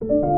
you